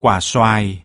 quả xoài.